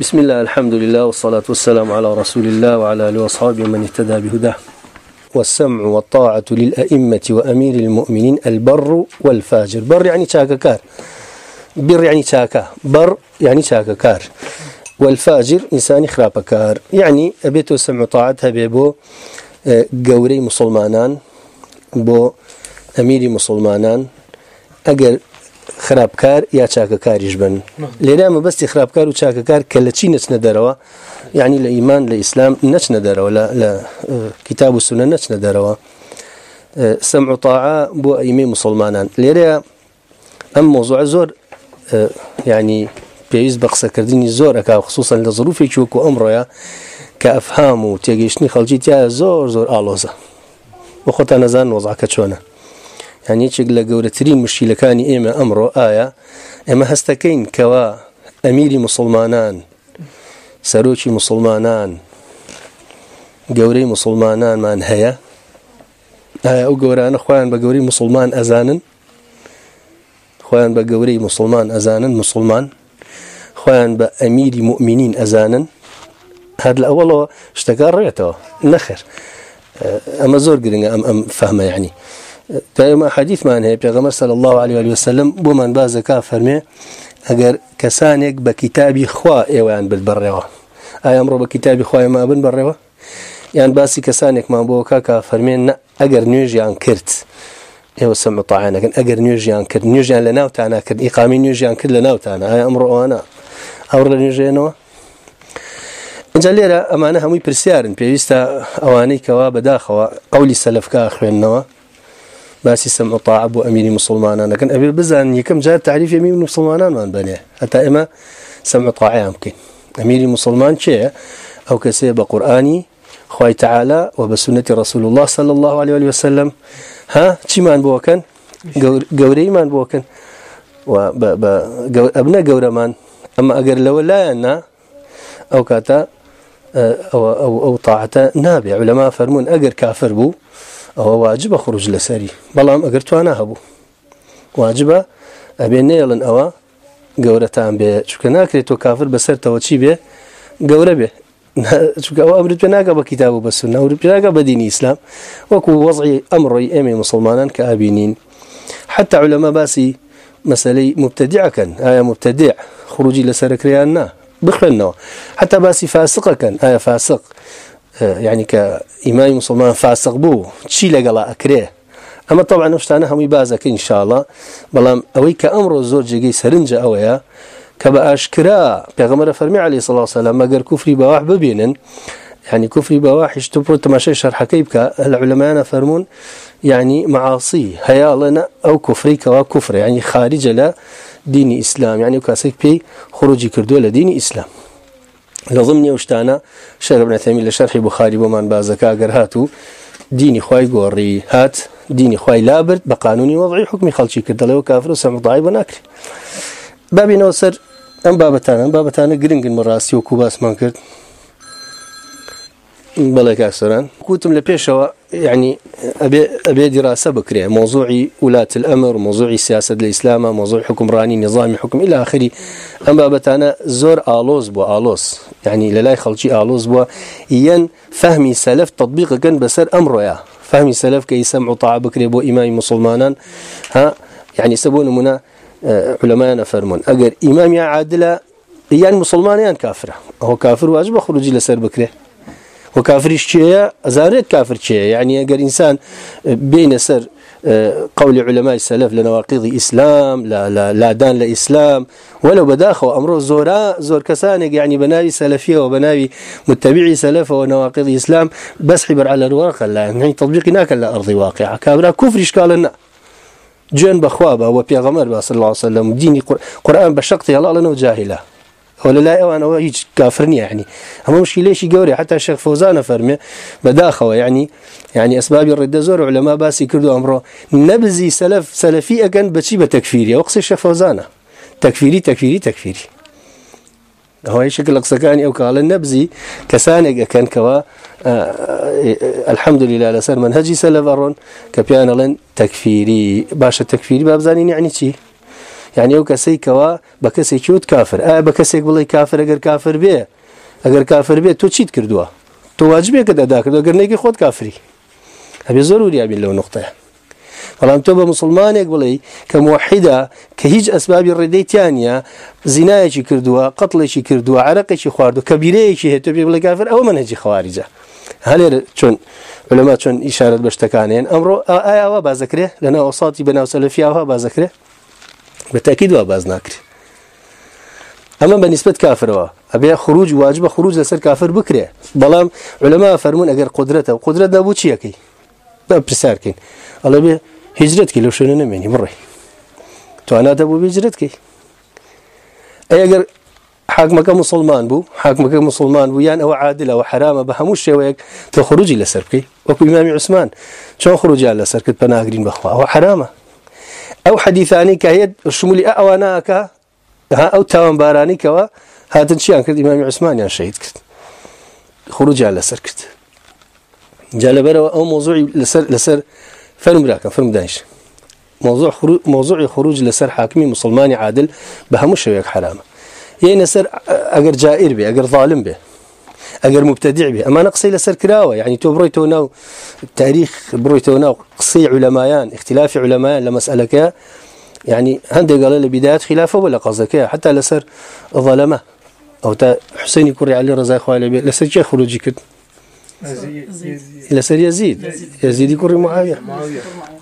بسم الله، الحمد لله، والصلاة والسلام على رسول الله وعلى آله وأصحابه من اهتدى بهداه. والسمع والطاعة للأئمة وأمير المؤمنين، البر والفاجر. بر يعني شاككار بر يعني شاكا بر يعني شاككار والفاجر إنسان خرابكار يعني أبيت السمع طاعتها بيبو قوري مسلمانان، بو أمير مسلمانان. أقل خرابکار یا چاکەکاریش بن. لێرا مەبەستی خراپکار و چاکەکار کە لە چی نەچنە دەرەوە یعنی لە ئیمان لە ئیسلام نەچنە دەرەوە لە کتاب و سونە نەچنە دەرەوە سەم عطاعا بۆ ئەیمەی مسلمانان. لێرە ئەم مۆزوع زۆر یعنی پێویست بە قسەکردنی زۆر ئەکا خصوصا لە ظروفێکی وەکو ئەمڕۆیە کە ئەفهام و تێگەیشتنی خەڵکی تیا زۆر زۆر ئالۆزە. بۆ خۆتان نەزان وەزعکە چۆنە. يعني چك لقورترين مشكلكاني إيما أمرو آية إما هستكين كوا أميري مسلمانان سروشي مسلمانان قوري مسلمانان من هيا آية أو قورانا خوان بقوري مسلمان أزانا خوان بقوري مسلمان أزانا مسلمان. خوان بأميري مؤمنين أزانا هذا الأول اشتكار ريته نخر أما زور قرنا أم, أم فهمه يعني دائما حديث ما هي پیغمبر صلى الله عليه وسلم بمن باز کا فرمه اگر کسانک به کتابی خوا ایوان بالبروا اي امر به کتابی خوا ما بن بروا يعني باسی کسانک ما بو کا کا فرمه نه اگر نيجيان كرت ايو سمع طاعنا كان اگر نيجيان كرت نيجيان لنا وتانا كد اقامي نيجيان كد لنا وتانا اي امر انا اور نيجينو جاليرا امانه همي برسيارن بيستا اواني كوا بداخوا قولي سلف كا اخوينوا باسي سمع طاعة أبو أمير مسلمان لكن أبي بزان يكم جاء تعريف يمين مسلمان ما بنيه حتى إما سمع طاعة يمكن. أمير مسلمان شيء أو كسيب قرآني خوي تعالى وبسنة رسول الله صلى الله عليه وسلم. ها؟ شي ما بوكن قوري ما بوكن وابنا قورا من أما أقر لو لا أنا أو كاتا أو, أو, أو طاعة نابع. علماء فرمون أقر كافر بو. او واجب خروج لسري بلام اگر تو انا هبو واجب ابي نيلن او غورتان به چكنا كريتو كافر بسر تو چي به غور به چك او امر بناغه بكتابه بسنه او بناغه بدين اسلام وكو وضع امر ايمي مسلمانان كابينين حتى علماء باسي مسألة مبتدعة كان. آية مبتدع. خروجي لسرك ريانا بخلنا. حتى باسي فاسقة كان. آية فاسق. يعني كإمام مسلمان فاسق بو شي لقلا أكريه أما طبعا نفتانا هم يبازك إن شاء الله بلام أوي كأمر الزوج جي سرنجة أويا كبا أشكرا بيغمر فرمي عليه الصلاة والسلام مقر كفري بواح ببينن يعني كفري بواح يشتبرو تماشي شرح كيبك العلماء فرمون يعني معاصي هيا لنا أو كفري كوا كفر يعني خارج لا دين إسلام يعني كاسك بي خروجي كردو لدين إسلام لضمني وشتانا شرح ابن عثيمين لشرح بخاري بمان بازكا هاتو دینی خواي قوري هات، دینی خواي لابرد بقانوني وضعي حكمي خلشي كردلو كافر وسمع ضعيب وناكري بابي نوسر ام بابتانا ام بابتانا قرنقن مراسي وكوباس من کرد. بلاك أكثران كنتم لبيشوا يعني یعنی أبي أبي دراسة بكرة موضوع ولاة الأمر موضوع سياسة الإسلام موضوع حكم راني نظام حكم إلى آخره أما بتانا زور آلوز بو آلوز يعني یعنی للا يخلشي آلوز بو ين فهمي سلف تطبيق كان بسر أمره يا فهمي سلف كي يسمعوا طاعة بكرة بو إمام مسلمانا ها؟ یعنی يعني سبون منا علماء فرمون أجر إمام يا عادلة يعني مسلمان يعني كافر هو كافر واجب خروجي لسر وكافر الشيء أزارت كافر شيء يعني یعنی أجر إنسان بين سر قول علماء السلف لنواقض إسلام لا لا لا دان لإسلام ولو بداخل أمره زورا زور كسانك يعني یعنی بناوي سلفية وبناوي متبعي سلف ونواقض إسلام بس حبر على الورقة لا يعني تطبيق هناك لا أرض واقعة كابرا كفر إشكالنا جن بخوابة وبيغمر صلى الله عليه وسلم ديني قرآن بشقتي الله لنا جاهله ولا لا انا هيك كافرني يعني اما مش ليش يقوري حتى الشيخ فوزان فرمي بداخه يعني يعني اسباب الرد زور علماء باس يكردوا امره نبزي سلف سلفي اكن بشي بتكفيري وقص الشيخ فوزان تكفيري تكفيري تكفيري هو اي شكل اقصكاني او قال النبزي كسانق كان كوا الحمد لله على منهجي سلف ارون كبيان لن تكفيري باشا تكفيري باب زانين يعني شي يعني او كسي كوا بكسي كيوت كافر اه بكسي بلاي كافر اگر كافر بيه اگر كافر بيه تو چيت كردوا تو واجبه كده ادا كردوا اگر نيكي خود كافري ابي ضروري ابي لو نقطه. فلان توبه مسلمان يقبلي كموحده كهيج اسباب الردي ثانيه زنا شي كردوا قتل شي كردوا عرق شي خواردو كبيره شي تو بيقول كافر او منهج خوارجه. هل چون علماء چون اشاره بشتكانين امر اي او بذكره لنا اوصاتي بنا سلفي او بذكره بالتاكيد و باز ناكري اما بالنسبه كافر وا ابي خروج واجب خروج لسر كافر بكره بلام علماء فرمون اگر قدرته قدرت نبو چي يكي بسار كين الله بي هجرت كي لو شنو نمني مري تو انا دبو بهجرت كي اي اگر حاكمك مسلمان بو حاكمك مسلمان بو يعني او عادل او حرام بهموش شيء ويك تخرج الى سركي وكو امام عثمان شو خروج على سركت بناغرين بخوا او حرامه او حديثاني كهيد الشمولي اواناك ها او تاوان باراني كوا هذا الشيء كرد امام عثمان يا شهيد كت خروج على سركت جال برا او موضوع لسر لسر فرم راكا فرم دانش موضوع خروج موضوع خروج لسر حاكمي مسلماني عادل بهموش شويك حرامه يعني یعنی سر اگر جائر به اگر ظالم به اگر مبتدع به. اما نقصي لسر كراوه يعني تو برويتو ناو تاريخ برويتو ناو قصي علمايان اختلاف علمايان لمسألة يعني هندي قال لي بداية خلافه ولا قصدك؟ حتى لسر ظلمه. او تا حسين يكوري علي رضا خوالي بي لسر جي خروجي كد لسر يزيد. يزيد يكوري معاوية.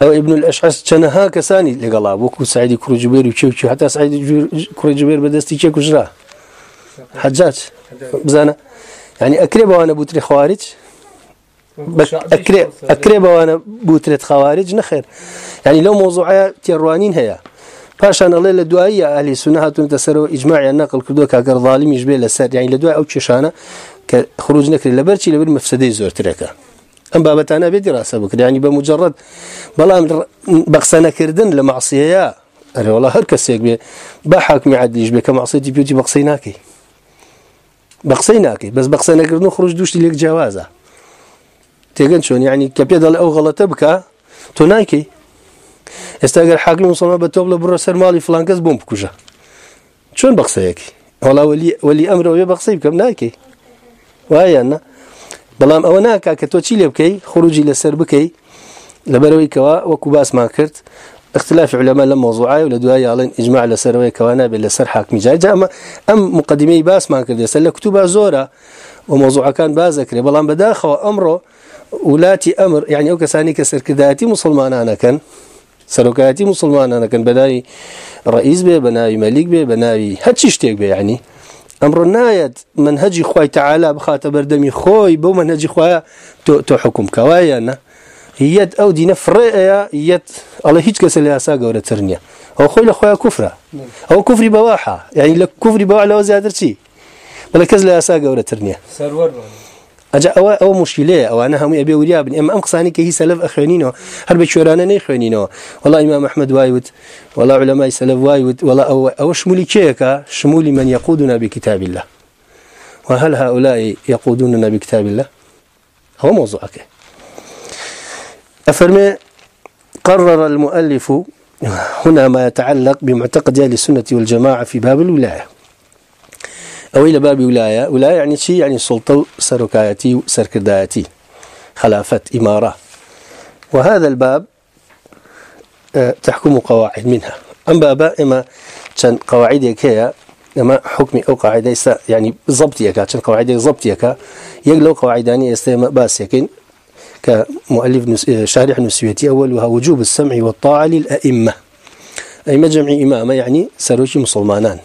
او ابن الاشعس كان ها كساني لقال بوكو سعيد يكوري جبير وشيو حتى سعيد يكوري جبير بدستي شيكو جراه حجاج. بزانا يعني اكري بوانا بوتري خوارج؟ اكري اكري بوانا بوتري خوارج نخير يعني لو موضوع تيروانين هيا فاشان الله لدعائي اهل السنه هاتون تسروا اجماع النقل كدو كاكر ظالم يشبه لسر يعني لدعاء او تشانه كخروج نكري لبرشي لبر مفسدي زور تركا ام بابت انا بدراسه بكر يعني بمجرد بلا بقسنا كردن لمعصيه انا والله هر كسيك بي بحكم عدليش بك معصيتي بيوتي بقسيناكي بقسيناكي بس بقسنا كردن خروج دوش ليك جوازه تيجن شلون يعني كبيدل او غلطه بك تنايكي استاجر حاكم مسلمان بتوب لبر مالي فلان كز بوم بكوجا شلون بقسيك والله ولي ولي امر ويا بقسي بكم نايكي وهي انا بلام او ناكا كتوتشي لبكي خروجي لسر بكي لبروي كوا وكباس ما كرت اختلاف علماء لما موضوعي ولا دوايا على اجماع لسروي كوانا بلا سر حاكم جاي اما ام مقدمي باس ما كرت يسال كتب زوره وموضوع كان بازكري بلام بداخل امره ولاتي امر يعني او كساني كسر كداتي مسلمان انا كان. سركاتي مسلمان انا كان. بداي رئيس به بناي ملك به بناي هاتشي شتيك به يعني. امر النايد منهج خوي تعالى بخاطر بردمي خوي. بو منهج خويا تو, تو حكم كوايا هي او دي نفرئه هي الله هيك كسل يا ساقه ولا ترنيا او خوي لخويا كفره او كفري بواحه يعني لك كفري بواحه لو زياده شي ولا كزل يا ساقه ولا ترنيا سرور اجا او او مشكله او انا هم ابي وريا بن. ام قصاني كي سلف اخوانينو هل بشورانا ني اخوانينو والله امام احمد وايد والله علماء سلف وايد والله او او شمولي كيكا شمولي من يقودنا بكتاب الله. وهل هؤلاء يقودوننا بكتاب الله؟ هو موضوعك افرمي قرر المؤلف هنا ما يتعلق بمعتقد اهل السنه والجماعه في باب الولايه او الى باب ولايه ولايه يعني شيء، يعني سلطه سركايتي سركدايتي خلافه اماره وهذا الباب تحكم قواعد منها. ام بابا اما كان قواعد هي اما حكم او قاعده يعني ضبطيه كان قواعد ضبطيه يقلو قواعداني يستم باس يكن كمؤلف شارح نسويتي اولها وجوب السمع والطاعه للائمه اي مجمع امامه يعني سروشي مسلمانان.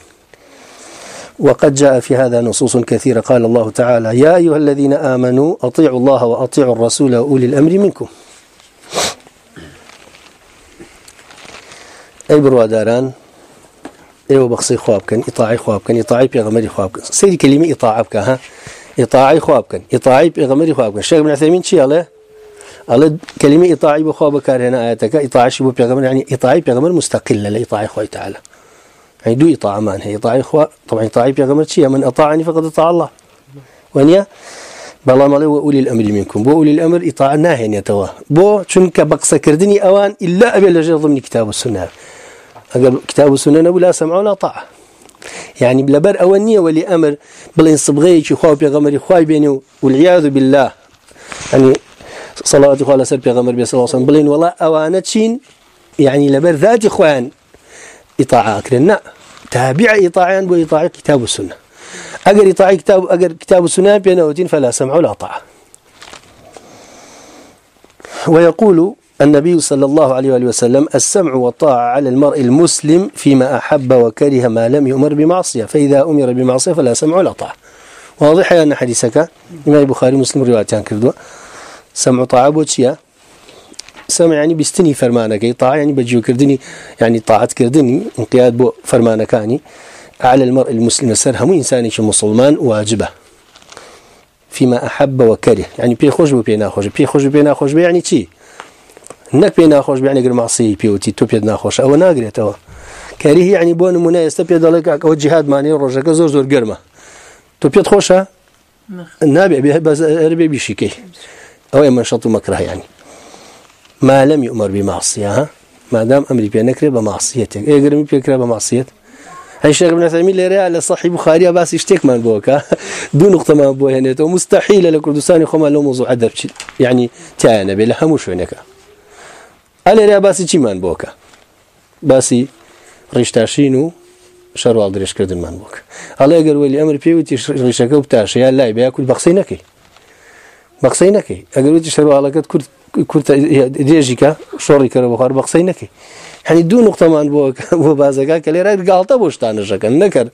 وقد جاء في هذا نصوص كثيرة. قال الله تعالى يا أيها الذين آمنوا، أطيعوا الله وأطيعوا الرسول وأولي الأمر منكم. أي برواداران أيوة بقصي خوابكن، إطاعي خوابكن، إطاعي بيغمري خوابكن. سيدي كلمة إطاعبك ها؟ إطاعي خوابكن، إطاعي بيغمري خوابكن. الشيخ بن عثيمين شي عليه على كلمة إطاعي بخوابك هنا آياتك إطاعي شبه بيغمر يعني إطاعي بيغمر مستقلة لإطاعي خوي تعالى يعني دو إطاعة مان هي إطاعة إخوة طبعا إطاعة بيغمر شيء من أطاعني فقد أطاع الله ونيا بلا مالي وأولي الأمر منكم بو أولي الأمر إطاعة ناهي يتوا بو چونك بقصة كردني أوان إلا أبي لجل ضمن كتاب السنة اگر كتاب السنة نبو لا سمع ولا طاعة يعني بلبر أولنية ولي أمر بلين صبغي خواه بيغمر خواه بينه والعياذ بالله يعني صلوات خواه لسر بيغمر بي صلى الله عليه وسلم. بلين والله أوانا تشين، يعني لبر ذات خوان إطاعة أكرنا. تابع إطاعان بو إطاعة كتاب السنة. أقر إطاعة كتاب، أقر كتاب السنة بينه فلا سمع ولا طاعة. ويقول النبي صلى الله عليه وآله وسلم، السمع والطاعة على المرء المسلم فيما أحب وكره ما لم يؤمر بمعصية، فإذا أمر بمعصية فلا سمع ولا طاعة. واضح أن حديثك؟ إمام البخاري مسلم روايتان كردوا. سمع طاعة بوتشيا سمع يعني بستني فرمانك طاعة يعني بجيو كردني يعني طاعة كردني انقياد بو فرمانكاني على المرء المسلم سرهم إنساني مسلمان واجبه. فيما أحب وكره يعني بيخوش بو بيناخوش بيخوش بيناخوش يعني تي نك بينا خوش بيعني غير معصي بيوتي تو بيدنا خوش او ناغريت او كاريه يعني بون منى يستبيد لك او جهاد ماني رجك زور زور غرمه تو خوشا النبي بي بس ربي بيشيكي او من شط مكره يعني. ما لم يؤمر بمعصيه ما دام امري بينكر بمعصيتك. اي غير بيكر بمعصيه هاي شيخ ابن عثيمين اللي على صحيح بخاري بس يشتك من بوكا دون نقطه ما بو هنا مستحيل لكردستان خما لو موضوع ادب يعني تانا بلا همش هناك هل چیمان بوکا باسی ڕیشتاشین و شەروال درێژکردنمان بووکە هەڵێ ئەگەر وەلی ئەمر پێوتی ڕیشەکە و تاشە لای بیا کورد بەقسەی نەکەی بەقسەی نەکەی. ئەگەر وتی شەروالەکەت کورد کورتە درێژیکە شۆڕی کەرە بخار بەقسەی نەکەی. هەنی دوو نقطەمان بۆ بۆ بازەکە کە لێرە گاڵتە بۆ شتانەژەکەن نەکرد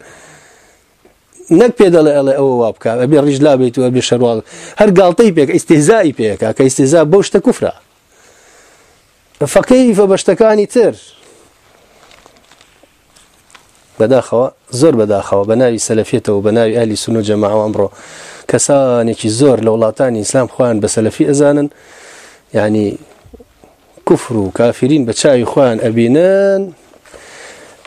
نەک پێ دەڵێ ئەڵێ ئەوە وا بکە. ئەبێ ڕیژ لا بیت و ئەبێ شەروال هەر گاڵتەی پێک ئیسێزایی پێەکە کە ئیسێزا بۆ شتە کوفرا. کوفرە فكيف بشتكاني تر. بەداخەوە بداخوا زور بداخوا بناوي سلفيته وبناوي اهل السنه جماعه وامره كساني زور لولاتان اسلام خوان بسلفي ازانا يعني یعنی كفر وكافرين بتشاي خوان ابينان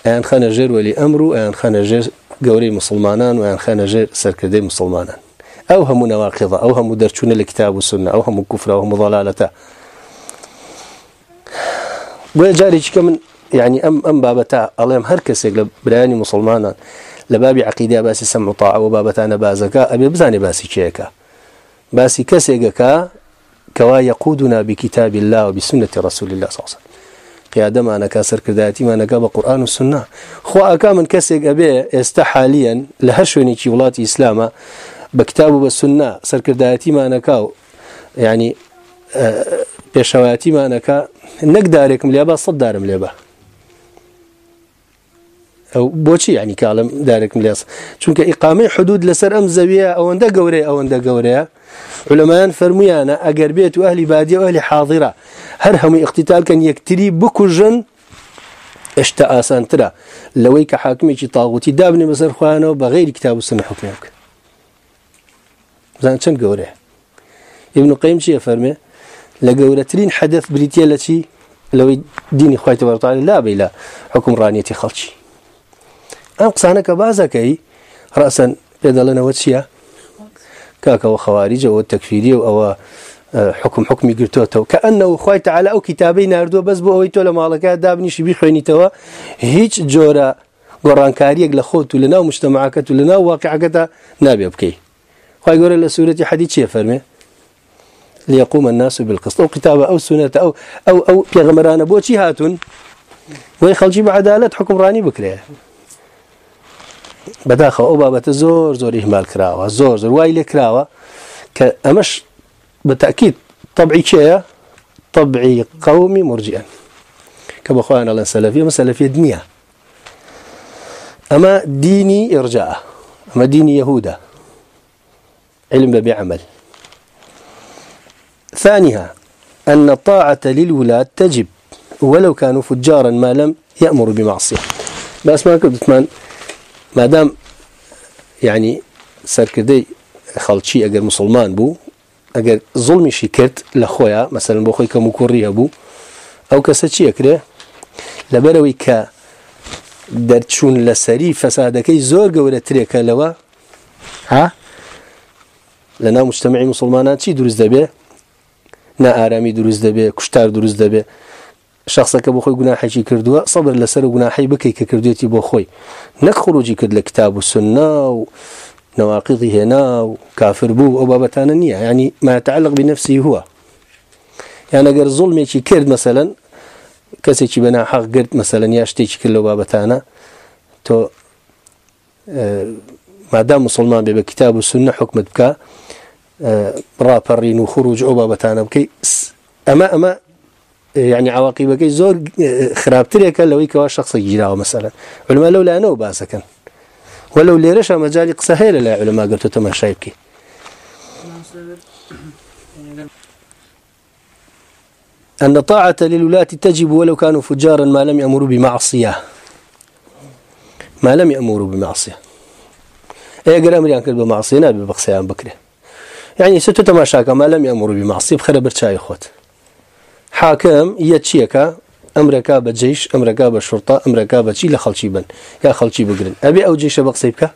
ان خان جير ولي امره ان خان جير قوري مسلمانان وان خان جير سركدي مسلمانان. او هم نواقضه او هم درشون الكتاب والسنه او هم كفر او هم ضلالته وجاري كم یعنی يعني ام ام بابتا الله هر كسيك لبراني مسلمانا لبابي عقيده باس سمع طاعه وبابتا انا بازكا ابي بزاني باسي شيكا باسي كسيكا كوا يقودنا بكتاب الله وبسنه رسول الله صلى الله عليه وسلم. قياده ما انا كسر كذاتي ما انا بقران والسنه خو اكا من كسيك ابي استحاليا لهشوني شي ولات اسلام بكتاب والسنه سر كذاتي ما یعنی، انا كاو يعني بشواتي ما انا كا نقدارك مليبا صدار مليبا او بوشي يعني یعنی كلام دارك مليص چونك اقامه حدود لسر ام زاويه او اندا غوري او اندا غوري علماء فرميانا اگر بيت اهل باديه واهل حاضره هر هم اقتتال كان يكتري بكجن اشتا اسان ترى لويك حاكمي شي طاغوتي دابني مصر خوانو بغير كتاب السنه حكمك زين شن غوري ابن قيم شي فرمي لقولترين حدث بريتيا التي لو ديني خواتي برطالي لا بلا حكم رانيتي خلشي أم قصانك بازكي رأسا بيضا لنا واتشيا كاكا وخوارج والتكفيري أو حكم حكمي قرتوته كأنه خواتي على أو كتابي ناردو بس بو أويتو لما لكا دابني شبي خويني توا هيج جورا قران كاريك لخوتو لنا ومجتمعاكتو لنا وواقعكتا نابي أبكي خواهي قول الله سورة حديث شيء فرمي ليقوم الناس بالقسط. او كتابه او سنه او او او پیغمبران بوچی هاتون وي خلجي بعداله حكم راني بكره بداخه او بابت زور زور اهمال كراوا زور زور وايل كراوا كامش بالتاكيد طبعي شيء طبعي قومي مرجئا كما اخوانا الله سلفيه مسلفيه دنيا اما ديني ارجاء اما ديني يهودا علم بعمل ثانيها أن الطاعة للولاة تجب، ولو كانوا فجارا ما لم يأمر بمعصية. بس ما كنت من ما دام يعني سركدي خلشي أجر مسلمان بو أجر ظلمي شكرت لخويا مثلا بو بخوي كمكوري بو أو كساتشي أكره لبروي ك درتشون لسري فسادكي زور قولة تريكا لوا ها؟ لنا مجتمعي مسلمانات شي دروز دبي نا آرامی دروست دبه کشتار دروست دبه شخصك بو خوي گناحي شي كردوا صبر لسر گناحي بكي كرديتي بو خوي نخرجي كد الكتاب والسنه نواقضه هنا وكافر بو او بابتانا نيه يعني یعنی ما يتعلق بنفسه هو. یعنی يعني اگر ظلمي شي كرد مثلا كسي شي بنا حق قرد مثلا ياشتي شي كله بابتانا تو ما دام مسلمان بكتاب والسنه حكمت بك رابرين وخروج او بابتانا بكي اما اما یعنی يعني عواقبك زور خرابتريك لو يكوا شخص جيرا مثلا. علماء لو لا نو باسكن ولو ليرش مجال سهيل لا علماء قلت تما شايبك أن طاعة للولاة تجب ولو كانوا فجارا ما لم يأمروا بمعصية. ما لم يأمروا بمعصية. أي أقول أمري أنك بمعصية نابي بقصيان بكري يعني یعنی ستو تماشاك ما لم يأمروا بمعصية بخير برشاي خوت حاكم يتشيك امريكا بجيش امريكا بشرطه امريكا بشي لخلشي بن؟ يا خلشي بقرن ابي او جيش بقصيبك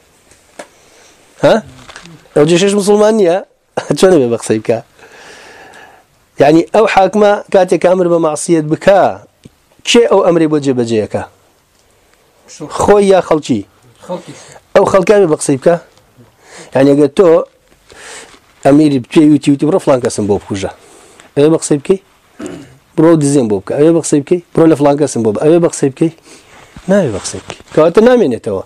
ها؟ او جيش مسلمانيه شنو بقصيبك يعني او حاكمه كاتك امر بمعصيه بكا شيء او امري بوجه بجيك خويا يا خلشي او خلك ابي بقصيبك يعني قلت تو امير بتي يوتيوب رفلان كسم بوبكوجا ابي بقصيبك برو دزين بوبك أبي بقصيب كي برو لفلان قسم بوب أبي بقصيب كي ما أبي بقصيب كي كوات نامين يتوا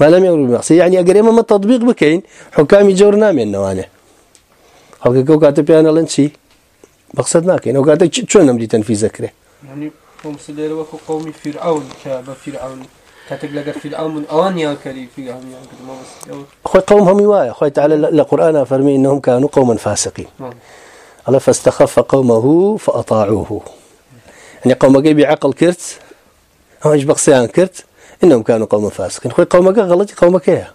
ما لم يقولوا بمقصي يعني أقري ما التطبيق بكين حكام يجور نامين نوانه هل كو كاتب أنا لنشي بقصد ناكين أو كاتب شو نمدي تنفيذ ذكره يعني قوم سدير وكو قوم فرعون شاب فرعون كاتب لقى فرعون أوان يا كري فرعون يا كري ما بس خوي قومهم يوايا خوي تعالى القرآن فرمي إنهم كانوا قوما فاسقين الله فاستخف قومه فأطاعوه. يعني قومك بعقل كرت، هم ايش بقصيان كرت انهم كانوا قوم فاسقين. خوي قومك غلط قومك يا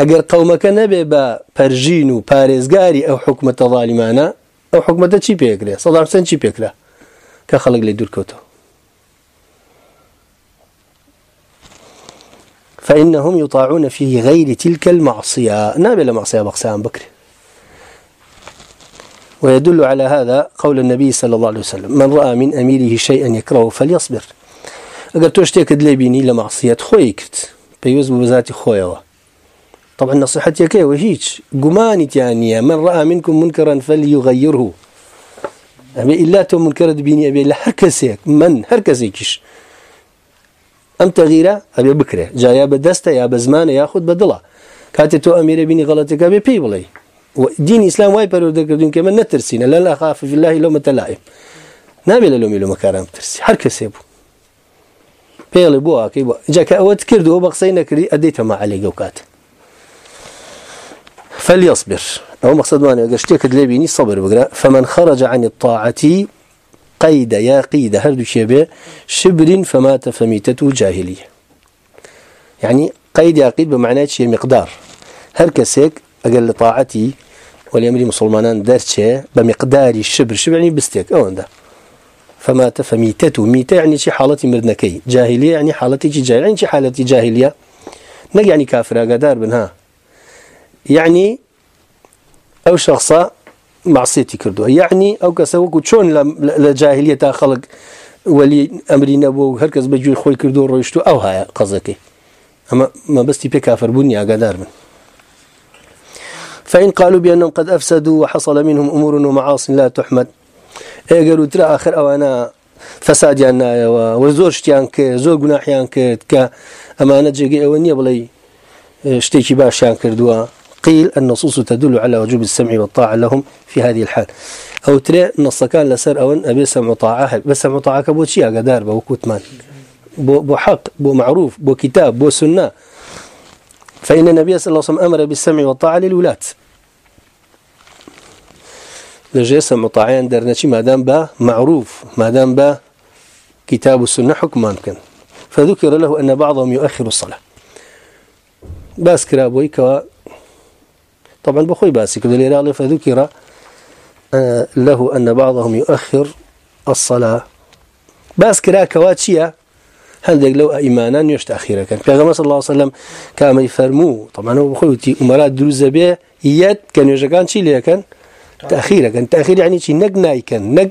اگر قومك نبي با برجين وباريزغاري او حكمه ظالمانا او حكمه تشي بيكري صدام سن تشي بيكرا؟ كخلق لي دور كوتو. فانهم يطاعون في غير تلك المعصيه نبي المعصيه بقسام بكري. ويدل على هذا قول النبي صلى الله عليه وسلم. من رأى من أميره شيئا يكره فليصبر. اگر تو اشتيك دلي بيني لمعصية خوي بيوز بذات خوي طبعا نصيحتي كي وهيج قماني تانية من رأى منكم منكرا فليغيره أبي إلا تو منكرت بيني أبي إلا هركسيك من هركسيكش أم تغييرا أبي بكرة جايا بدستا يا بزمان ياخد بدلا كاتي تو أمير بيني غلطك أبي بيبلي دين اسلام واي پرورده کردون که من نترسینه. لا اخاف في الله لو متلائم نابي لومي لو مكارم ترسي هر كسي بو. بيلي بو اكي بو. جاك اوت كردو بقصينا كري اديت ما علي قوكات فليصبر او مقصد ماني قشتيك دليبيني صبر بقرا فمن خرج عن الطاعة قيد يا قيد هردو شبه شبر فمات فميتته جاهلية يعني یعنی قيد يا قيد بمعنى شيء مقدار. هر كسيك اگر لطاعتي والامر مسلمان درچه بمقدار الشبر. شبر يعني بستيك او انده فما تفميتته ميته يعني شي حالتي مردنكي جاهليه يعني حالتي جاهليه يعني شي حالتي جاهليه نق يعني كافر قدار بنها يعني او شخصا معصيتي كردو يعني او كسوك شلون لجاهليه تا خلق ولي امري نبو هركز بجوي خوي كردو رويشتو او هاي قصدك. اما ما بس تي كافر بني قدار من فإن قالوا بأنهم قد أفسدوا وحصل منهم أمور ومعاص لا تحمد. إيه قالوا ترى آخر أوانا فساد يعني وزور شتيان كي زور قناحيان كي كأمانة جيقي أولي بلي شتيكي باشيان كردوا قيل النصوص تدل على وجوب السمع والطاعة لهم في هذه الحال. أو ترى نص كان لسر أون أبي سمع طاعة بس سمع طاعة كبو شيء قدار بو بو, بو حق بو معروف بو كتاب بو سنة. فإن النبي صلى الله عليه وسلم أمر بالسمع والطاعة للولاة لجيس مطاعين درنشي ما دام با معروف، ما دام با كتاب السنة حكما كان فذكر له أن بعضهم يؤخر الصلاة. باس كرابوي كوا. طبعا بخوي باسي كذا ليرالي فذكر له أن بعضهم يؤخر الصلاة. باس كرا كواتشيا هل لو إيمانا يشت أخيرا؟ كان في غمس الله صلى الله عليه وسلم كان يفرمو. طبعا هو بخوي أمراء دروز به يد كان يجكان شي ليه؟ كان تأخيرا. كان تأخير يعني شي نق ناي كان. نق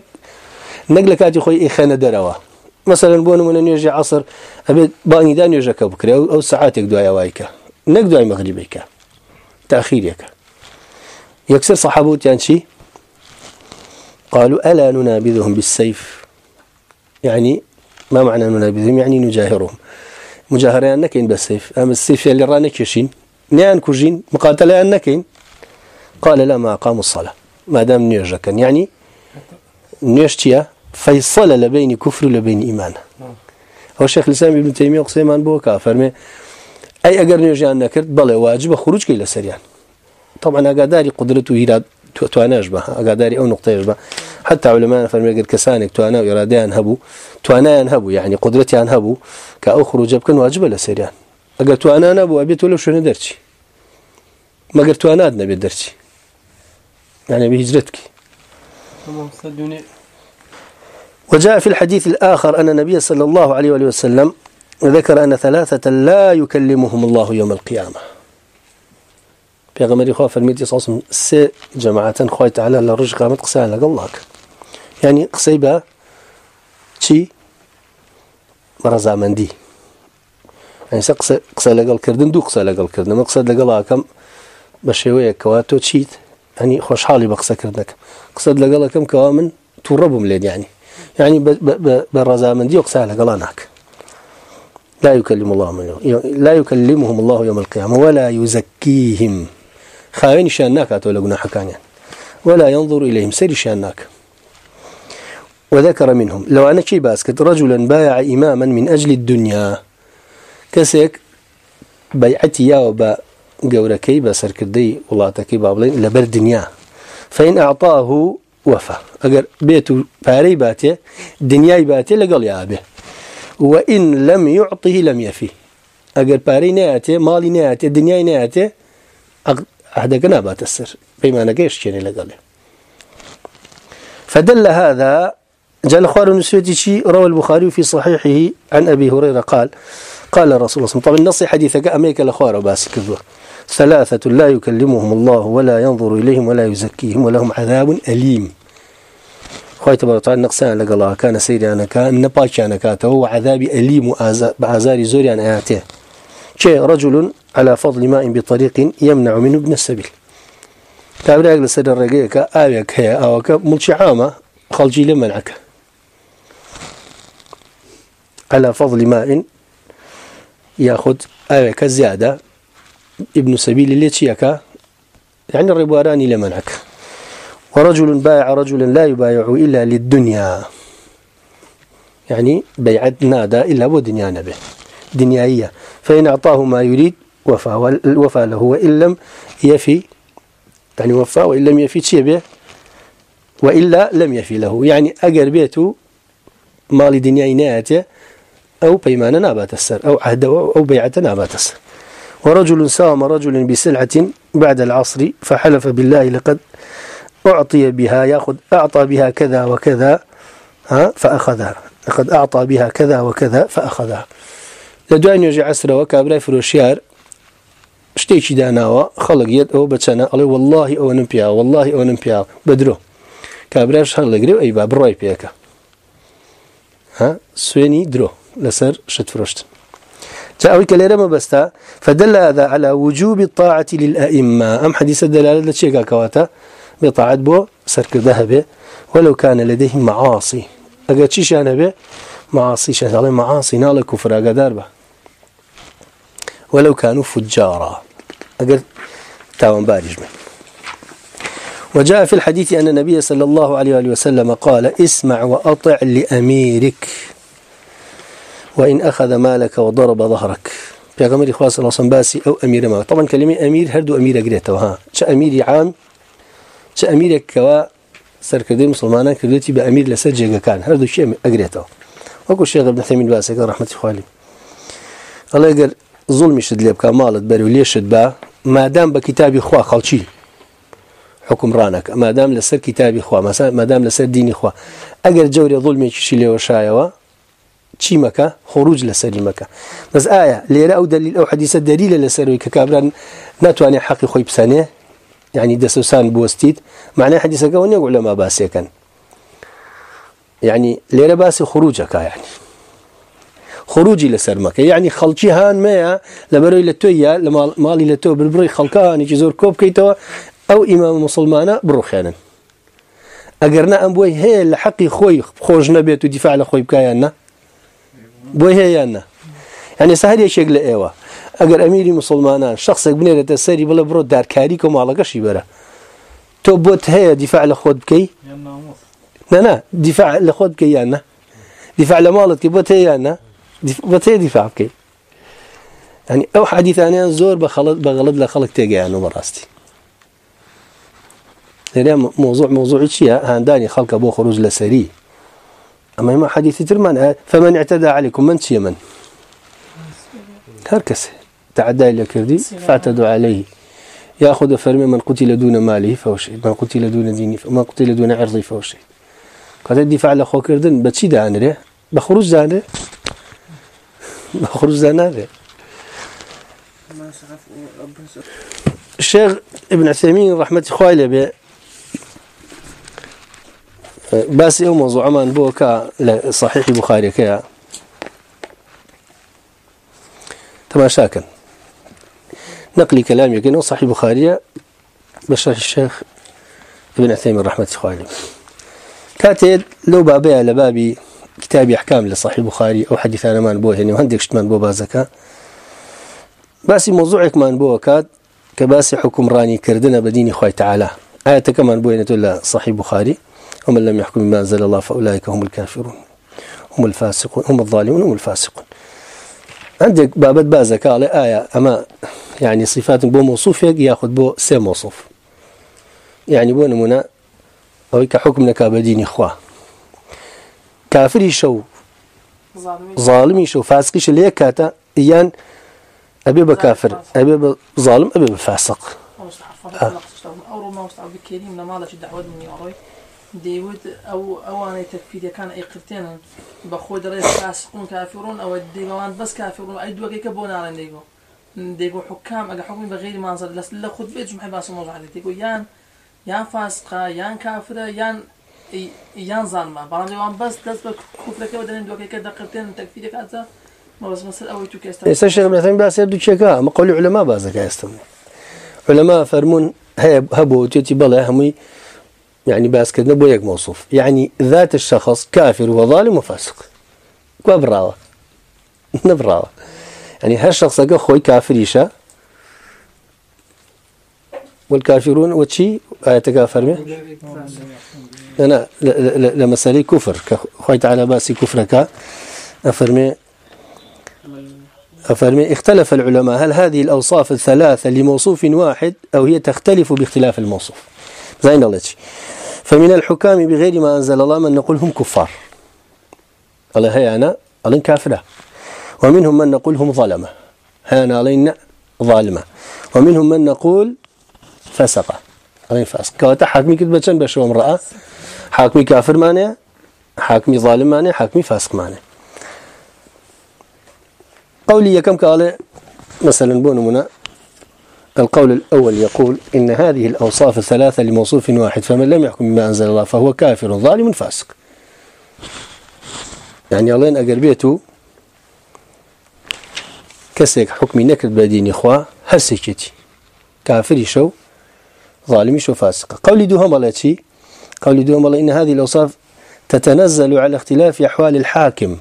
نقل كاتي خوي إخانا دروا مثلا بون من نيجي عصر أبي باني دان يجي كبكري أو, أو ساعات دعاء وايكا. نقدر مغربيك تأخيرك يكسر صحابوت يعني شي؟ قالوا ألا ننابذهم بالسيف. يعني ما معنى ننابذهم يعني نجاهرهم. مجاهرة أنكين بالسيف أما السيف اللي رانك يشين نيان كوجين مقاتلة أنكين قال لا، ما أقاموا الصلاة. ما دام نيجا كان يعني نيشتيا فيصل لبين كفر لبين إيمان. هو الشيخ الإسلام ابن تيمية قسيمان بوكا فرمي، أي أقر نيجا أنكرت بلا واجب، خروج كيلا سريان طبعا أقاداري قدرته هيراد تواناش به أقاداري أو نقطة يشبه حتى علماء فرمي قد كسانك توانا وإرادة أنهبو توانا أنهبو يعني یعنی قدرتي أنهبو كأخرج بكن واجب لسريان أقر توانا أنهبو أبيت ولو شو ندرتي ما قر توانا أدنا یعنی بيدرتي يعني بهجرتك وجاء في الحديث الآخر أن النبي صلى الله عليه وسلم ذكر أن ثلاثة لا يكلمهم الله يوم القيامة پیغمبر خدا فرمید اساسم سه جماعتا خوای تعالی لرج قامت قصه قسان لقلاك يعني قصيبة چي مرزا مندي يعني سقص قصة یعنی لقل كردن دو قصة لقل كردن مقصد یعنی لقلها كم بشوية كواتو تشيت يعني یعنی خوش حالي بقصة كردنك قصد لقلها كم كوامن توربهم لين يعني يعني بالرزا مندي وقصة لقلاناك لا يكلم الله من يوم لا يكلمهم الله يوم القيامة ولا يزكيهم خاين شانك اتو لغنا حكانيا ولا ينظر اليهم سير شانك وذكر منهم. لو انا شي باسكت، رجلا بايع اماما من اجل الدنيا. كسك بيعتي يا وبا قوركي بسر كدي ولاتكي بابلين لبر دنيا. فإن أعطاه وفى. أقر بيته باري باتي، دنياي باتي لقل يا أبي. وإن لم يعطه لم يفي. أقر باري نياتي مالي نياتي دنياي نياتي عهدك نابات السر بما نقيش كيني لقاله فدل هذا، جاء الأخوار النسويتي روى البخاري في صحيحه عن أبي هريرة قال قال الرسول صلى الله عليه وسلم طبعا النصي حديثك أميك الأخوار باسك الظهر ثلاثة، لا يكلمهم الله ولا ينظر إليهم ولا يزكيهم ولهم عذاب أليم. خوي تبارك وتعالى نقصان لك الله، كان سيدي أنا كان نباك أنا كاته هو عذاب أليم بعذار زوري عن آياته شيء، رجل على فضل ماء بطريق يمنع منه ابن السبيل. تابع لك لسد الرقيق آويك هي أوك ملشي عامة خلجي لمنعك. على فضل ماء ياخذ آويك زيادة ابن سبيل اللي تشيك يعني الربواراني لمنعك. ورجل بايع رجلا لا يبايع إلا للدنيا. يعني بيعت نادى إلا ودنيا نبه دنيائية. فإن أعطاه ما يريد وفى والوفى له وإن لم يفي، يعني وفى وإن لم يفي تشيبه وإلا لم يفي له، يعني أجر بيته مال دنيا ناته أو بيمان نابات السر، أو عهد أو بيعة نابات السر. ورجل سام رجل بسلعة بعد العصر فحلف بالله لقد أعطي بها يأخذ، أعطى بها كذا وكذا، ها، فأخذها. لقد أعطى بها كذا وكذا، فأخذها. لدوان يجي عسر وكابرا فروشيار شتيشي داناوا خلق يد او بچنا الله والله او نمبيا والله او نمبيا بدرو كابرا شغل غري اي باب روي بيكا ها؟ سويني درو لسر شت فروشت جاء كليره ما بستا فدل هذا على وجوب الطاعه للائمه ام حديث الدلاله لشيكا كواتا بطاعه بو سرك ذهبه ولو كان لديهم معاصي. اجا شي شان به معاصي شان معاصي نال كفر اقدار به ولو كانوا فجارا. أقل تاوان بارج من وجاء في الحديث أن النبي صلى الله عليه وسلم قال، اسمع وأطع لأميرك، وإن أخذ مالك وضرب ظهرك. في أغمر إخوة صلى الله عليه وسلم أو أمير ما طبعا كلمة أمير هردو أمير أقريته ها. شا أمير عام، شا أمير كوا سركدي مسلمانا كردتي بأمير لسجيغا كان. هردو شيء أقريته وقال الشيخ ابن حميد باسك رحمة الله الله يقول ظلم شد لي بكا مالت بري ولي شد با ما دام بكتاب خوا خلشي حكم رانك ما دام لسر خوا ما دام لسر دين خوا. اگر جوري ظلم شي لي وشايوا چی مكا خروج لسر مكا بس آية ليرا أو دليل أو حديث دليل لسر ككابران ناتواني حقي خوي بسانه يعني یعنی دسوسان بوستيد معنى حديثة كوني علماء باسي كان يعني یعنی ليرة باسي خروجك يعني یعنی. خروجي لسر مكة يعني خلشي هان ما لبروي لتويا لما مالي لتو بالبروي خلقان يجي زور كوب كيتو او امام مسلمانا بروخيانا اقرنا ام بوي هي الحقي خوي خوج نبيت ودفاع لخوي بكايانا بوي هي يانا يعني سهل يشيق لأيوة اگر اميري مسلمانا شخص بني لتسري بلا برو دار كاريكو ومعلقة شبرا تو بوت هي دفاع لخوت بكي لا لا دفاع لخوت بكي يانا دفاع لمالت كي بوت هي يانا بوت هي دفاع بكي. يعني او حديث انا زور بخلط بغلط لخلق تيجي انو براستي لأن موضوع موضوع شيء هنداني خلق أبو خروج لسري. أما ما حديث ترمان فمن اعتدى عليكم من شيء من؟ هركس. تعدى إلى كردي فاعتدوا عليه. يأخذ فرمي من قتل دون ماله فهو شيء من قتل دون دينه من قتل دون عرضه فهو شيء قد الدفاع لأخو كردن بتشي دانره بخروج دانره بخروج دانره الشيخ ابن عثيمين رحمة خوالي به بس يوم موضوع من بوكا صحيح بخاري كيا تماشاكا نقلي كلام يقين صحيح بخاري بشرح الشيخ ابن عثيمين رحمة خوالي كاتب لو بابي على بابي كتاب احكام لصحيح بخاري او حديث انا من بو يعني وهندك شت من بو بازكا. بس موضوعك من بو كات كباسي حكم راني كردنا بديني خوي تعالى. آية كمان بو ينتولى صحيح بخاري ومن لم يحكم بما أنزل الله، فأولئك هم الكافرون. هم الفاسقون، هم الظالمون، هم الفاسقون. عندك بابت بازك على آية، أما يعني صفات بو موصوف ياخذ بو سي موصوف. يعني بو نمونا أو كحكم نكابدين إخوة. كافري شو ظالمي شو فاسقي شو ليه كاتا إيان أبي بكافر أبي بظالم أبي بفاسق أو ما مستعب بكريم لما لا دعوة من يروي ديود او اواني تكفير كان اي قرتين بخود رئيس فاسقون كافرون او ديوان بس كافرون اي دوكي كبون على ديغو ديغو حكام اجا حكم بغير منظر لس لا خد بيت محي باس موضوع على ديغو يان يان فاسقه يان كافره يان يان ظالمه بلان ديوان بس دس كفر كده بدن دوكي كده قرتين تكفير كذا ما بس مثلا او تو كيست يس الشيخ مثلا بس يبدو شيكا ما يعني باس كذا بو یعنی موصوف. يعني ذات الشخص كافر وظالم وفاسق كبراوه نبراوه يعني یعنی هالشخص قال خوي كافر يشا والكافرون وتشي آية كافر أنا لما سالي كفر. خوي تعالى باسي كفرك. أفرمي أفرمي اختلف العلماء. هل هذه الأوصاف الثلاثة لموصوف واحد أو هي تختلف باختلاف الموصوف؟ زين الله فمن الحكام بغير ما أنزل الله من نقول هم كفار. الله هي أنا ألين كافرة. ومنهم من نقول هم ظلمة. هي أنا ألين ظالمة. ومنهم من نقول فسقة. ألين فاسق كواتا حاكمي كتبة چند بشو امرأة حاكمي كافر مانع حاكمي ظالم مانع حاكمي فاسق مانع قولي يكم قال مثلا بونمنا القول الأول يقول إن هذه الأوصاف الثلاثة لموصوف واحد، فمن لم يحكم بما أنزل الله فهو كافر ظالم فاسق۔ یعنی يعني الله أقر بيته كسيك حكمي نكد بدين إخوة هل سيكتي كافر شو ظالم شو، فاسق۔ قولي دوهم الله شيء قولي دوهم الله إن هذه الأوصاف تتنزل على اختلاف أحوال الحاكم.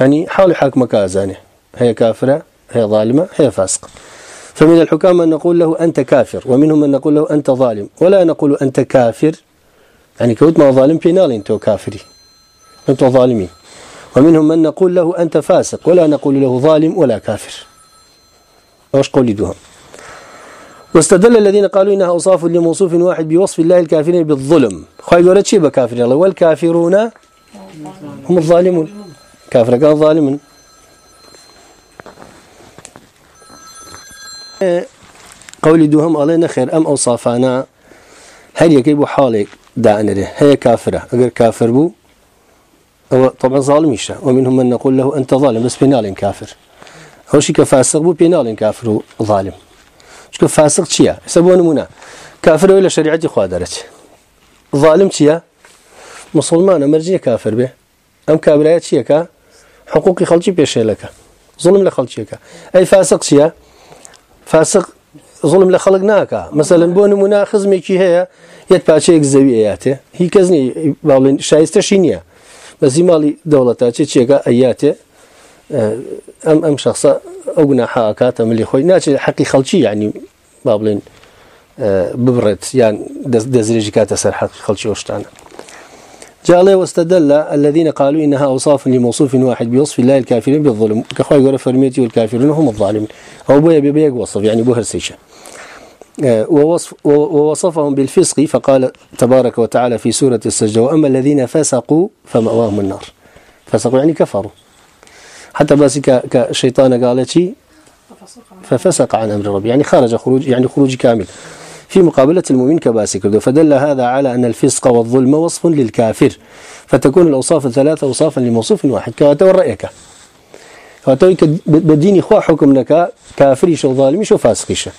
يعني حال حاكم كازانه هي كافرة، هي ظالمة، هي فاسقة. فمن الحكام من نقول له أنت كافر، ومنهم من نقول له أنت ظالم. ولا نقول أنت كافر. يعني كوت ما ظالم بينال أنت كافري. أنت ظالمي ومنهم من نقول له أنت فاسق، ولا نقول له ظالم ولا كافر. وش قولي دوهم واستدل الذين قالوا إنها أوصاف لموصوف واحد بوصف الله الكافرين بالظلم. خواهي قولت شيء بكافر الله والكافرون هم الظالمون. كافر كان ظالمون. قولي دوهم علينا خير أم أوصافانا؟ هل يكيب حالك دعنا له هي كافرة. أقر كافر بو هو طبعا ظالم يشا ومنهم من نقول له أنت ظالم، بس بينال كافر. هو شي كفاسق بو بينال كافر ظالم. شكو فاسق تشيا يسبون منا كافر ولا شريعتي خوادرت ظالم تشيا مسلمان مرجي كافر به ام كابرايات شيكا حقوقي خلشي بيشي لك ظلم لخلق شيكا اي فاسق شيا فاسق ظلم لخلق ناكا مثلا بون مناخذ ميكي هي يت باشيك زوياته هي كزني باولين شايسته شينيا بس مالي دولتات شيكا اياته ام ام شخصا او جناحا كاتا ملي خوي ناتي حقي خلشي يعني باولين ببرت يعني دزريجي كاتا سر حق خلشي وشتانا. جاء واستدل الذين قالوا إنها أوصاف لموصوف واحد بوصف الله الكافرين بالظلم. كخوي يقول فرميتي والكافرون هم الظالمين. أو بويا بيبيا وصف، يعني بوهر سيشا ووصف ووصفهم بالفسق، فقال تبارك وتعالى في سورة السجدة، وأما الذين فسقوا فمأواهم النار. فسقوا يعني كفروا. حتى بس كشيطان قال شيء، ففسق عن أمر ربي يعني خرج خروج يعني خروج كامل. في مقابلة المؤمن كباسك. فدل هذا على أن الفسق والظلم وصف للكافر. فتكون الأوصاف الثلاثة أوصافا لموصوف واحد كواتو رأيك كواتو بدين إخوة حكمنك كافر شو ظالم شو فاسق شو.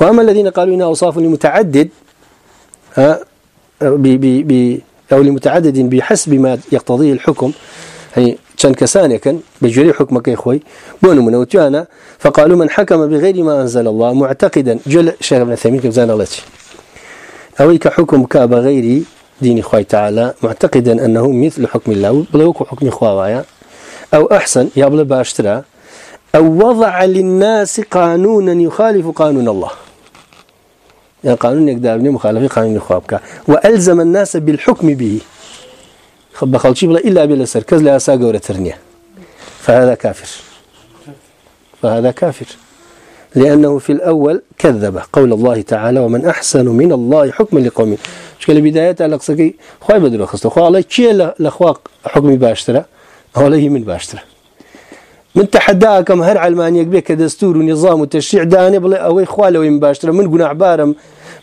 وأما الذين قالوا إنها أوصاف لمتعدد ب ب ب أو لمتعدد بحسب ما يقتضيه الحكم، يعني كان كسانيا كان بجري حكمك يا اخوي بون منوتانا فقالوا من حكم بغير ما انزل الله معتقدا. جل شيخ ابن ثمين كزان الله او كحكم كاب غير دين اخوي تعالى معتقدا انه مثل حكم الله بلوك حكم اخوايا او احسن يبل باشترا. او وضع للناس قانونا يخالف قانون الله. يعني قانون يقدر، مخالف قانون اخوابك والزم الناس بالحكم به. خب خلشي بلا إلا بلا سركز لا ساقورة ترنية فهذا كافر فهذا كافر لأنه في الأول كذب قول الله تعالى ومن أحسن من الله حكم لقوم. شكل بداية على قصكي خواهي بدر خصته خواهي الله كي لأخواق حكم باشترة هو له من باشترة من تحداء كم هر علمانيك بك دستور ونظام وتشريع داني بلا أوي خواهي من باشترة من قناع بارم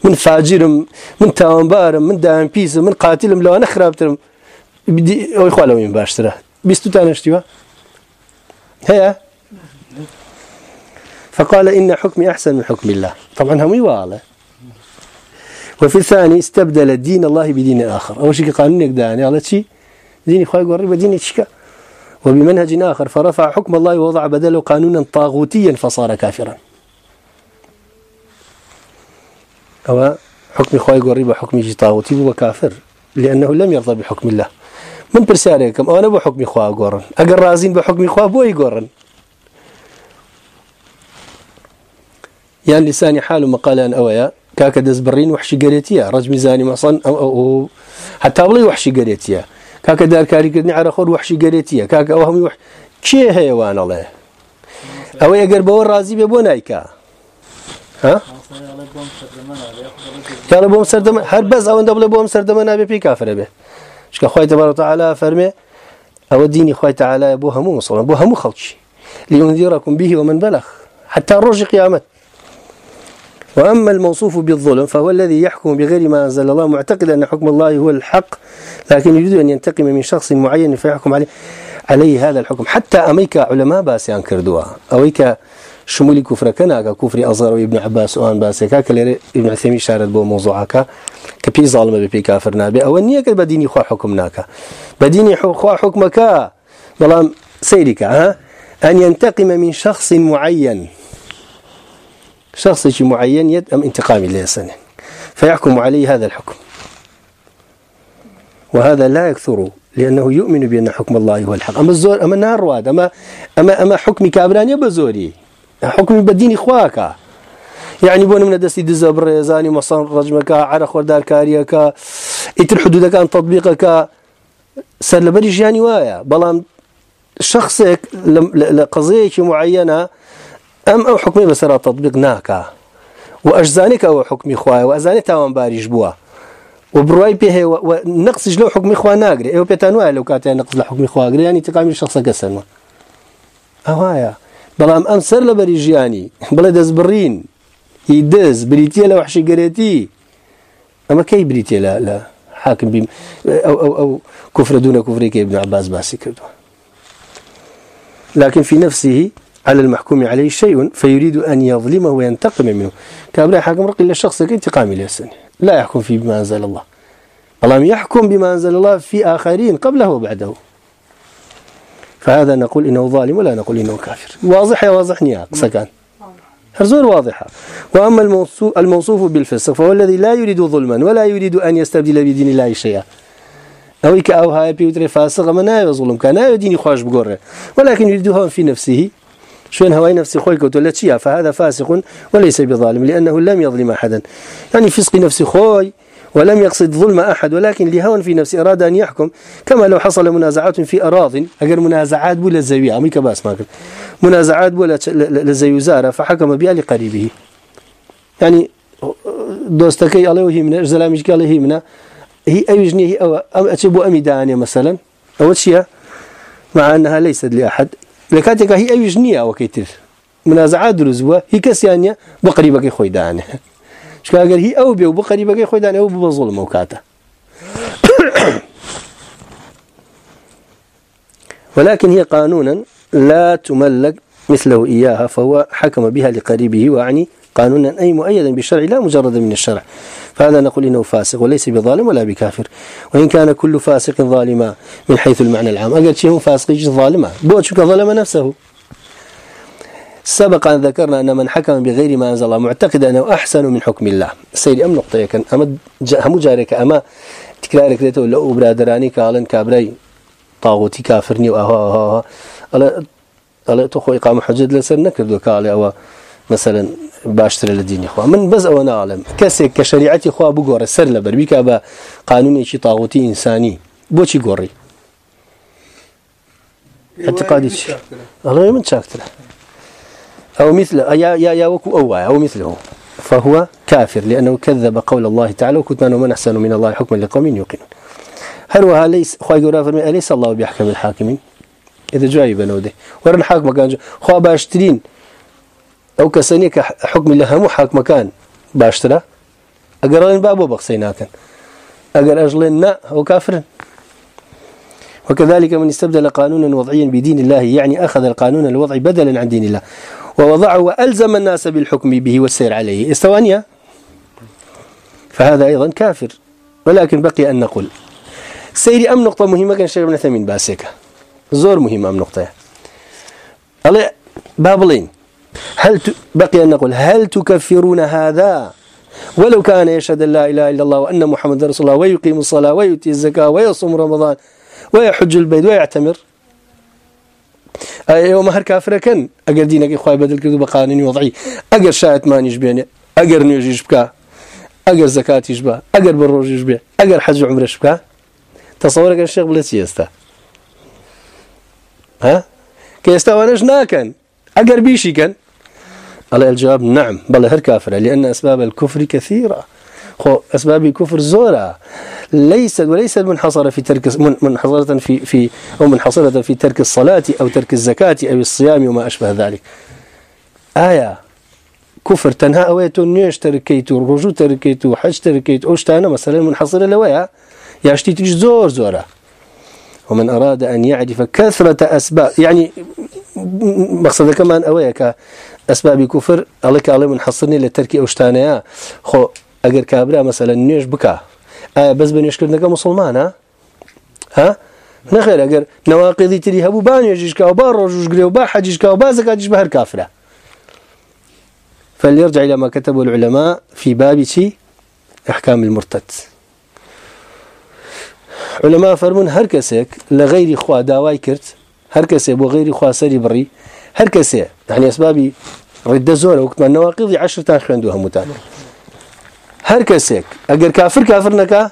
من فاجرم، من تاوان بارم من دان بيسم من قاتلم لو أنا خرابترم بدي او اخوالو من باشتره بيستو تانشتوا هي فقال ان حكمي احسن من حكم الله طبعا هم يواله وفي الثاني استبدل الدين الله بدين اخر اول شيء قانون يقداني على شيء ديني خوي قريب ديني تشكا وبمنهج اخر فرفع حكم الله ووضع بدله قانونا طاغوتيا فصار كافرا او حكم خوي قريب حكم طاغوتي وكافر لانه لم يرضى بحكم الله من برسالكم انا بحكم اخوا غورن اگر رازين بحكم اخوا بوي غورن يعني لساني حال مقال ان اويا كاك دزبرين وحشي قريتيا رجم زاني مصن أو أو حتى بلي وحشي قريتيا كاك دار كاري كدني على خور وحشي قريتيا كاك اوهم وح كي هيوان الله او اگر بو رازي بو نايكا ها؟ قال بوم سردم هر بس او بوم بي كافر به شكا خوي تبارك وتعالى فرمي او الدين خوي تعالى ابو همو مصر ابو همو خلشي لينذركم به ومن بلغ حتى رجع قيامت واما الموصوف بالظلم فهو الذي يحكم بغير ما انزل الله معتقد ان حكم الله هو الحق لكن يريد ان ينتقم من شخص معين فيحكم عليه عليه هذا الحكم حتى اميك علماء باسيان كردوا اويك شمولي كفر كنا كفر أصغر وابن عباس وان باسكا كلي ابن عثيمين شارد بو موضوعك كبي ظالم بي كافر نابي او نيه كل بديني خو حكمناك بديني خو حكمك بلام سيرك ها ان ينتقم من شخص معين شخص معين يد ام انتقام لسنه فيحكم عليه هذا الحكم وهذا لا يكثر لانه يؤمن بان حكم الله هو الحق. اما الزور اما النار رواد اما اما اما حكم كابران يبزوري حكم بدين اخواك یعنی يعني بون من دستي دزبر زاني مصان رجمك عرق وردار كاريك اتر حدودك ان تطبيقك سر لبريش يعني وايا بلان شخصك لقضيه معينه ام او حكمي بسرا تطبيق ناكا واجزانك او حكمي خوايا وازاني تاوان باريش بوا وبرواي به ونقص جلو حكمي خوا ناغري ايو بيتانوا لو كانت نقص لحكمي خوا يعني یعنی تقامي شخصك سنه اوايا بلام ام سر لبری جیانی بلا دز برین هی دز بریتی لا وحشی گریتی اما کی بریتی لا لا حاكم بیم او او او كفر دون كفر كي ابن عباس باسي كردو لكن في نفسه على المحكوم عليه شيء فيريد أن يظلمه وينتقم منه كابلا حاكم رقي إلا الشخص انتقام لا يحكم فيه بما أنزل الله اللهم يحكم بما أنزل الله في آخرين قبله وبعده فهذا نقول إنه ظالم ولا نقول إنه كافر واضح يا واضح نيا كان هرزور واضحة. وأما الموصوف, الموصوف بالفسق فهو الذي لا يريد ظلما ولا يريد أن يستبدل بدين الله شيئا. أو كأو هاي بيوتري فاسق ما نا ظلم كان نا ديني خواش بقره ولكن يريدها في نفسه. شوين هواي نفسي خويك كوتو فهذا فاسق وليس بظالم لأنه لم يظلم أحدا. يعني فسق نفسي خوي ولم يقصد ظلم أحد، ولكن لهون في نفسه أراد أن يحكم. كما لو حصل منازعات في أراض، أجر منازعات بولا الزوية أمريكا باس ماكل منازعات بولا للزيوزارة فحكم بها لقريبه. يعني، دوستكي الله وهمنا زلامش قال هيمنا هي أيجني هي أو أتبو أمي دانية مثلا. أول شيء مع أنها ليست لأحد. لكاتك هي أيجني أو كيتر منازعات دروزوا هي كسيانية بقريبك خوي دانية شكا اگر هي او بيو بقريبه كي خويدان او بظلم وكاته ولكن هي قانونا لا تملك مثله إياها، فهو حكم بها لقريبه وعني قانونا أي مؤيدا بالشرع، لا مجرد من الشرع. فهذا نقول إنه فاسق وليس بظالم ولا بكافر. وإن كان كل فاسق ظالما من حيث المعنى العام. أقل شيء فاسق ظالما. بوتشك ظلم نفسه. سبق أن ذكرنا أن من حكم بغير ما أنزل الله معتقد أنه أحسن من حكم الله. سيدي أم نقطة كان أما هم جارك أما تكرارك لته لو برادراني كالن كابري طاغوتي كافرني وأها أها ألا ألا تخو إقامة حجد لسر نكردو كالي أو مثلا باشتر الدين إخوة من بز أو نعلم كسي كشريعتي إخوة بقور السر لبر. بيك أبا قانوني شي طاغوتي إنساني بوشي قوري؟ اعتقادي الله من شاكتره أو مثل، يا يا يا وكو أو أو مثله. فهو كافر لأنه كذب قول الله تعالى وكتمان من أحسن من الله حكما لقوم يوقنون. هل هو ليس خواي يقول فرمي أليس الله بيحكم الحاكمين؟ إذا جاي بنوده ورن حاكم كان خوا باشترين. أو كسنيك حكم الله مو حاكم كان باشترا. أقرأين بابو بقسيناكن أقر أجلين نا هو كافر وكذلك من استبدل قانونا وضعيا بدين الله، يعني أخذ القانون الوضعي بدلا عن دين الله. ووضعه وألزم الناس بالحكم به والسير عليه. استوانيا فهذا أيضا كافر. ولكن بقي أن نقول. سيري أم نقطة مهمة، كان شيخ ابن ثمين باسكة زور مهمة أم نقطة. الله بابلين هل ت... بقي أن نقول، هل تكفرون هذا؟ ولو كان يشهد لا إله إلا الله وأن محمد رسول الله ويقيم الصلاة ويؤتي الزكاة ويصوم رمضان ويحج البيت ويعتمر. ايوا مهر كافر كان اگر دينك خوي بدل كذو بقانون وضعي اگر شاهد ما نجبني اگر نيجيش بكا اگر زكاه يجبا اگر بروج يجبا اگر حج عمره شبكا تصورك الشيخ بلا سياستا ها كيستا ونش ناكن اگر بيشي كان ہاں؟ الجواب، نعم، بل هر كافر لان اسباب الكفر كثيره خو اسباب الكفر زورا. ليست وليست منحصرة في ترك منحصرة في في أو منحصرة في ترك الصلاة أو ترك الزكاة أو الصيام وما أشبه ذلك. آية. كفر تنها أويت نيش تركيت رجو تركيت حج تركيت أوشتانا مثلا منحصرة لويا. ياشتي تيج زور زورا. ومن أراد أن يعرف كثرة أسباب يعني مقصد كمان أويك أسباب كفر الله كالله منحصرني لترك أوشتانا خو أجر كابرا مثلا نيش بكا بس بنيش كردنك مسلمان، ها؟ ها؟ نخير اگر نواقضي تري هبو بان يجيش كاو بار رجوش قري وبا حجيش كاو با زكاة بهر كافرة فليرجع إلى ما كتبه العلماء في باب شي؟ أحكام المرتد. علماء فرمون هر كسيك لغير إخوة داواي كرت هر كسي بو غير إخوة سري بري هر كسي يعني یعنی أسبابي رد زورة وقت ما النواقضي عشر تاخر عندها متانة هر کسیک اگر کافر کافر نکا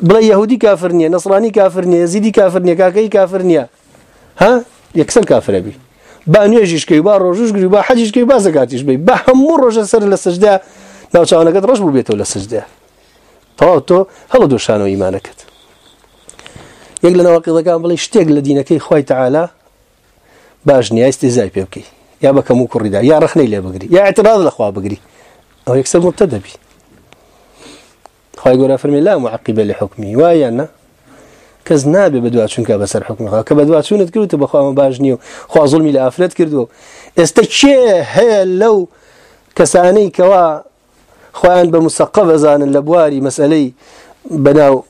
بلا یهودی کافر نیه نصرانی کافر نیه یزیدی کافر نیه کاکی کافر نیه ها یکسر کافر بی با نویجش کی با روزش گری با حجش کی با زکاتش بی با هم روز سر لسجده نو چاونه کد رش بو بیتو لسجده تو تو هلا دو شانو ایمانکت۔ یک لنا واقعا کام بلا اشتیگ لدینه کی خوای تعالی باش نیه استزای پیبکی یا بکمو کریدا یا رخنی لی بگری یا اعتراض لخوا بگری۔ او يكسر مبتدا بي خاي يقول فرمي لا معقب لحكمه. وايانا كزنا بدوات شنك بسر حكمه. كبدوات شنو تقول تبا خو باجني خو ظلمي لافلت كردو استشي هي لو كساني كوا خوان بمسقف زان الابواري مسالي بناو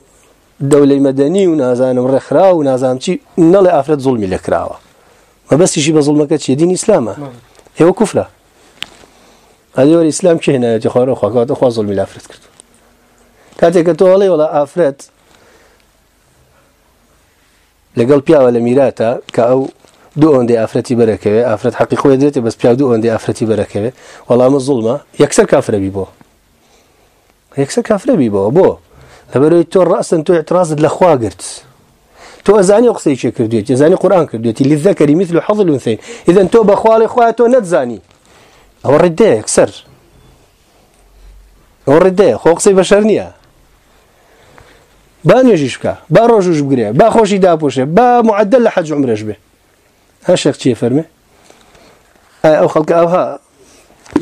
دولة مدني ونازان مرخرا ونازام شي نلا أفراد ظلمي لكراوة ما بس يجي بظلمك شي دين إسلامه. هو كفرة هذا هو الإسلام شي هنا يتخوار أخوة أخوة ظلمي لأفراد كرت كاتك تولي ولا أفراد لقل بيا ولا ميراتا كأو دو أندي أفرتي بركة أفرت حقيقة دريتي بس بيا دو أندي أفرتي بركة والله ما الظلمة يكسر كافر بيبو يكسر كافر بيبو بو لبروي تو رأسا تو اعتراض لأخوا قرت تو أزاني أقصي شيء كرديتي أزاني قرآن كرديتي للذكر مثل حظ الأنثيين إذا تو بأخوالي أخوة نتزاني أو الردية يكسر أو الردية خو أقصي بشرنيا با نوێژیش بکە با ڕۆژوش بگرێ با خۆشی داپۆشێ با معدل لە حەج عمرش بێ ها شێخ چیە فەرمێ ئەو خەڵکە ئەوها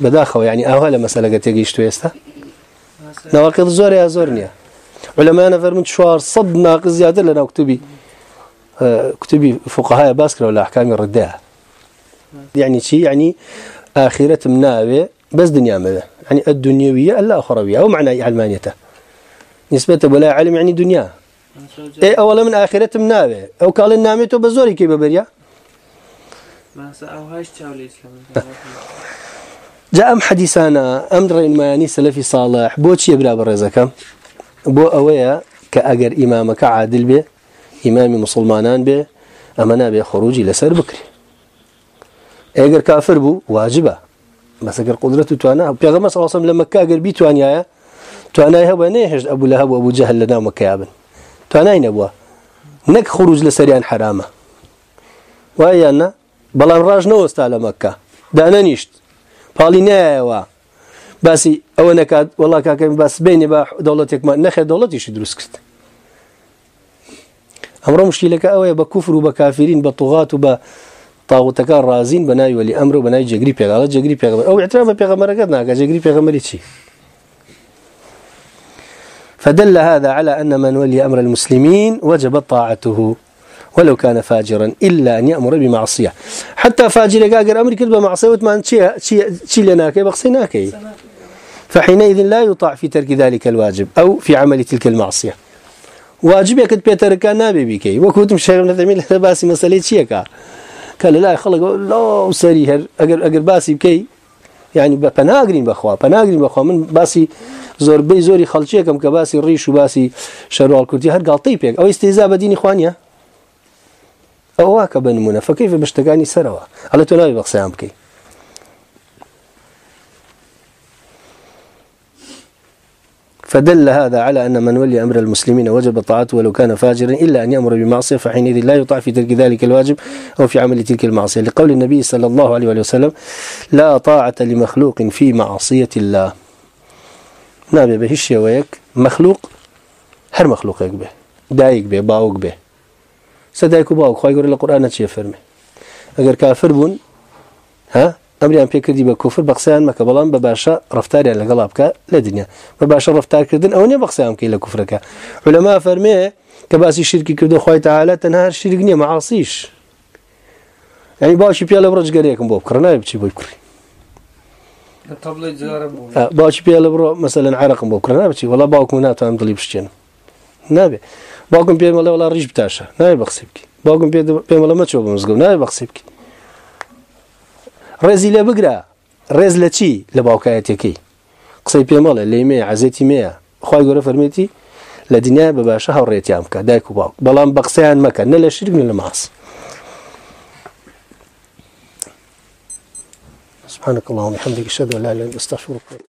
بەداخەوە ینی ئاوا لە مەسەلەگە تێگەیشت ئێستا ناواقع زۆر یا زۆر نییە علمانە فەرمن چوار سەد ناقز زیاتر لە ناو کتوبی کتوبی فقهاە باس کرەوە لە ئەحکامی يعني چی يعني آخرة مناوي بس دنيا ماذا؟ يعني الدنيوية ألا أخروية أو معنى علمانيته نسبة ولا علم يعني دنيا. اي اولا من اخرته مناوي او قال النامته بزوري كي ببريا. جاء ام حديثانا امر الماني سلفي صالح. بوتشي يبرا برزكم بو اويا كاجر امامك عادل به امام مسلمانان به امنا به خروجي لسر بكري. اگر كافر بو، واجبه. بس اگر قدرته توانا بيغمس صلى الله عليه وسلم لما كاجر بيتوانيا تو انا هو نهج ابو لهب وابو جهل لنا مكيابن تو انا نبوا نك خروج لسريان حرامه وهي انا بلان راج نو استعلى مكه دانا نيشت قال بس او نك والله كان بس بيني با دولتك ما نخ دولتي شي دروس كرت امر مشكله او بكفر وبكافرين بطغات وب طاغوتك رازين بناي ولي امر بناي جغري بيغال جغري بيغال او اعتراف بە بيغمر كدنا جغري بيغمر شي فدل هذا على أن من ولي أمر المسلمين وجب طاعته ولو كان فاجرا إلا أن يأمر بمعصية. حتى فاجر قاقر أمر كذب معصية وتمان شي لناكي بقصيناكي فحينئذ لا يطاع في ترك ذلك الواجب أو في عمل تلك المعصية. واجب يكد بيترك نابي بكي وكنتم شيخ من الثمين باسي مسألة شيكا قال لا خلق لا سريهر اگر أقر باسي بكي يعني یعنی بناغرين بخوا بناغرين بخوا، من باسي زور بي زوري خلچي كم كباسي ريش وباسي شروال كرتي هر غلطي بيك او استهزاء بدين اخوانيا او واك بنمونه فكيف بشتغاني سروا على تناوي بقسام كي فدل هذا على أن من ولي أمر المسلمين وجب طاعته ولو كان فاجرا إلا أن يأمر بمعصية، فحينئذ لا يطاع في ترك ذلك الواجب أو في عمل تلك المعصية. لقول النبي صلى الله عليه وسلم، لا طاعة لمخلوق في معصية الله. نابێ بە هیچ شێوەیەک مەخلوق هەر مەخلوقێک بێ دایک بێ باوک بێ سەدایک و باوک خی گەور لە قورآانە چێ فەرمێ ها؟ ئەمریان پێکردی بە کوفر بە قسەیان مەکە بەڵام بە باشە ڕفتاریان لەگەڵ بکە لە دنیا بە باشە ڕفتارکردن ئەو نیە بە قسەیان کەی لە کوفرەکە علەما فەرمێ کە باسی شرکی کردو خۆی تاالە تەنها شرک نییە مەعاسیش یعنی باشی پیا لە ڕۆژگەرێکم بۆ بکڕ نای بچی بۆی کوڕی باش بیا لبرو مثلا عرق بو کرنا بچی ولا باوک منا تو ام دلی بشین نبی باوکم بیا ولا ولا ریج بتاشه نه بخسیب کی باوکم بیا بیا ولا ما چوب مزگو نه بخسیب کی رزی له بگرا رز لچی لباوکایت کی قصی بیا مال مەیە. خی گەورە فەرمێتی، لە دنیا بە باشە هەوڕێتیان بکە دایک و باوک بەڵام بە قسەیان مەکە، نە لە شرگ لە ماس. سبحانك اللهم وبحمدك اشهد ان لا اله الا انت استغفرك